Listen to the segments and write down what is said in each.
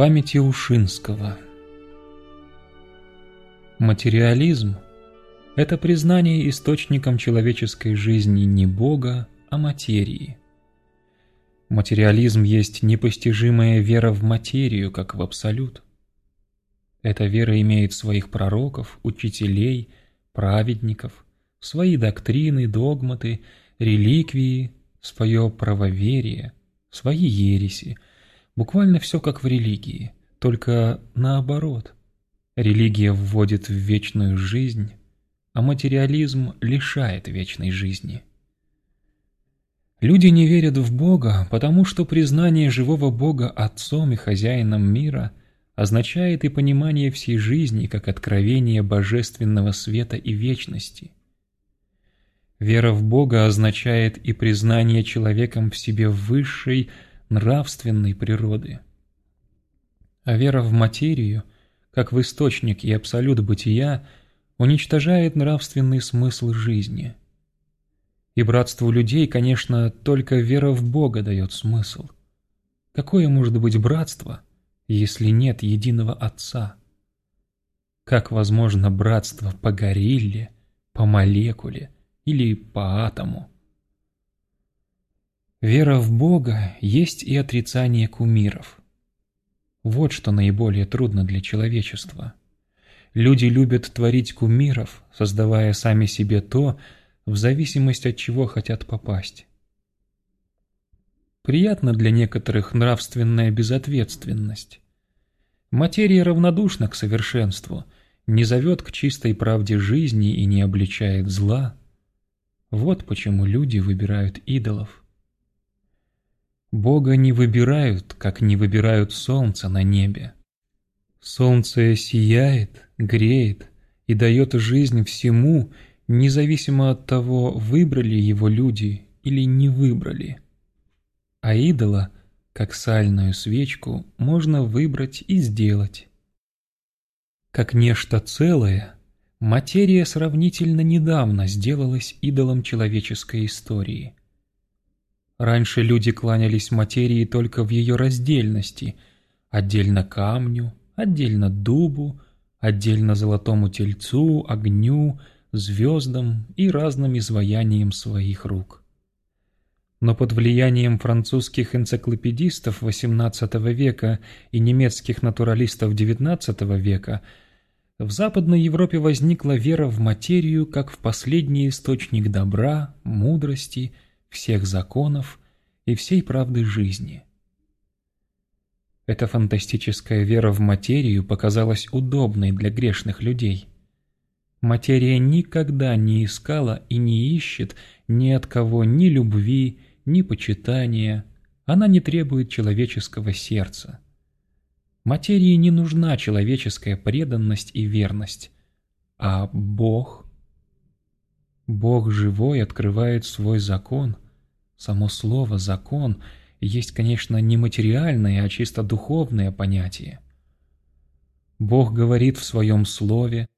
памяти Ушинского Материализм – это признание источником человеческой жизни не Бога, а материи. Материализм есть непостижимая вера в материю, как в абсолют. Эта вера имеет своих пророков, учителей, праведников, свои доктрины, догматы, реликвии, свое правоверие, свои ереси – Буквально все как в религии, только наоборот. Религия вводит в вечную жизнь, а материализм лишает вечной жизни. Люди не верят в Бога, потому что признание живого Бога Отцом и Хозяином мира означает и понимание всей жизни как откровение божественного света и вечности. Вера в Бога означает и признание человеком в себе высшей, нравственной природы. А вера в материю, как в источник и абсолют бытия, уничтожает нравственный смысл жизни. И братству людей, конечно, только вера в Бога дает смысл. Какое может быть братство, если нет единого Отца? Как возможно братство по горилле, по молекуле или по атому? Вера в Бога есть и отрицание кумиров. Вот что наиболее трудно для человечества. Люди любят творить кумиров, создавая сами себе то, в зависимости от чего хотят попасть. Приятна для некоторых нравственная безответственность. Материя равнодушна к совершенству, не зовет к чистой правде жизни и не обличает зла. Вот почему люди выбирают идолов. Бога не выбирают, как не выбирают солнце на небе. Солнце сияет, греет и дает жизнь всему, независимо от того, выбрали его люди или не выбрали. А идола, как сальную свечку, можно выбрать и сделать. Как нечто целое, материя сравнительно недавно сделалась идолом человеческой истории – Раньше люди кланялись материи только в ее раздельности, отдельно камню, отдельно дубу, отдельно золотому тельцу, огню, звездам и разным изваяниям своих рук. Но под влиянием французских энциклопедистов XVIII века и немецких натуралистов XIX века в Западной Европе возникла вера в материю как в последний источник добра, мудрости всех законов и всей правды жизни. Эта фантастическая вера в материю показалась удобной для грешных людей. Материя никогда не искала и не ищет ни от кого ни любви, ни почитания, она не требует человеческого сердца. Материи не нужна человеческая преданность и верность, а Бог – Бог живой открывает свой закон. Само слово «закон» есть, конечно, не материальное, а чисто духовное понятие. Бог говорит в своем слове,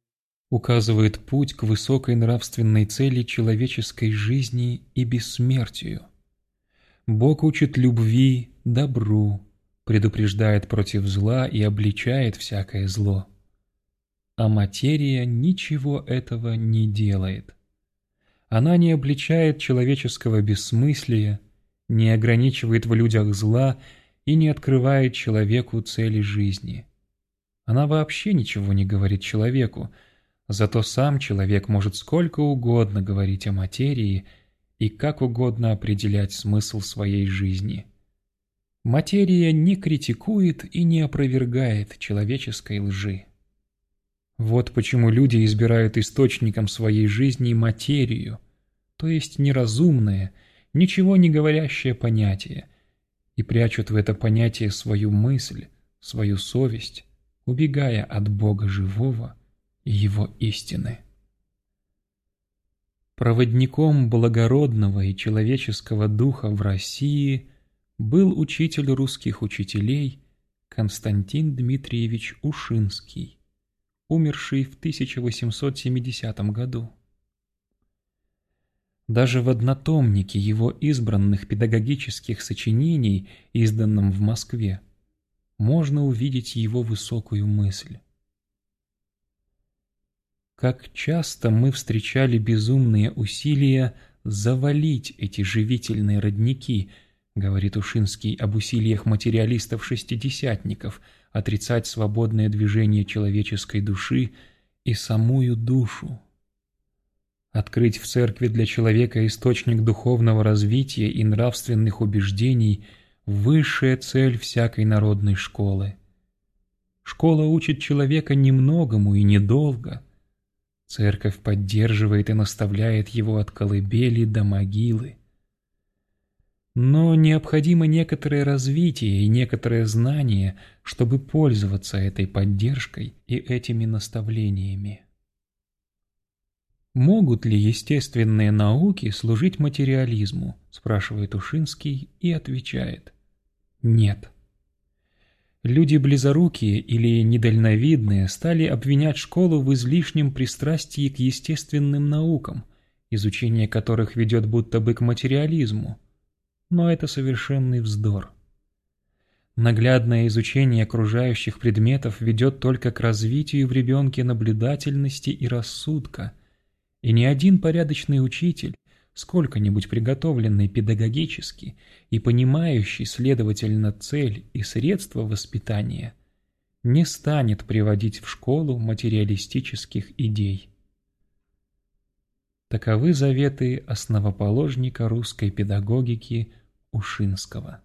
указывает путь к высокой нравственной цели человеческой жизни и бессмертию. Бог учит любви, добру, предупреждает против зла и обличает всякое зло. А материя ничего этого не делает – она не обличает человеческого бессмыслия, не ограничивает в людях зла и не открывает человеку цели жизни. Она вообще ничего не говорит человеку, зато сам человек может сколько угодно говорить о материи и как угодно определять смысл своей жизни. Материя не критикует и не опровергает человеческой лжи. Вот почему люди избирают источником своей жизни материю, то есть неразумное, ничего не говорящее понятие, и прячут в это понятие свою мысль, свою совесть, убегая от Бога живого и Его истины. Проводником благородного и человеческого духа в России был учитель русских учителей Константин Дмитриевич Ушинский, умерший в 1870 году. Даже в однотомнике его избранных педагогических сочинений, изданном в Москве, можно увидеть его высокую мысль. Как часто мы встречали безумные усилия завалить эти живительные родники, говорит Ушинский об усилиях материалистов-шестидесятников, отрицать свободное движение человеческой души и самую душу. Открыть в церкви для человека источник духовного развития и нравственных убеждений – высшая цель всякой народной школы. Школа учит человека немногому и недолго. Церковь поддерживает и наставляет его от колыбели до могилы. Но необходимо некоторое развитие и некоторое знание, чтобы пользоваться этой поддержкой и этими наставлениями. «Могут ли естественные науки служить материализму?» – спрашивает Ушинский и отвечает. Нет. Люди близорукие или недальновидные стали обвинять школу в излишнем пристрастии к естественным наукам, изучение которых ведет будто бы к материализму. Но это совершенный вздор. Наглядное изучение окружающих предметов ведет только к развитию в ребенке наблюдательности и рассудка – и ни один порядочный учитель, сколько-нибудь приготовленный педагогически и понимающий, следовательно, цель и средства воспитания, не станет приводить в школу материалистических идей. Таковы заветы основоположника русской педагогики Ушинского.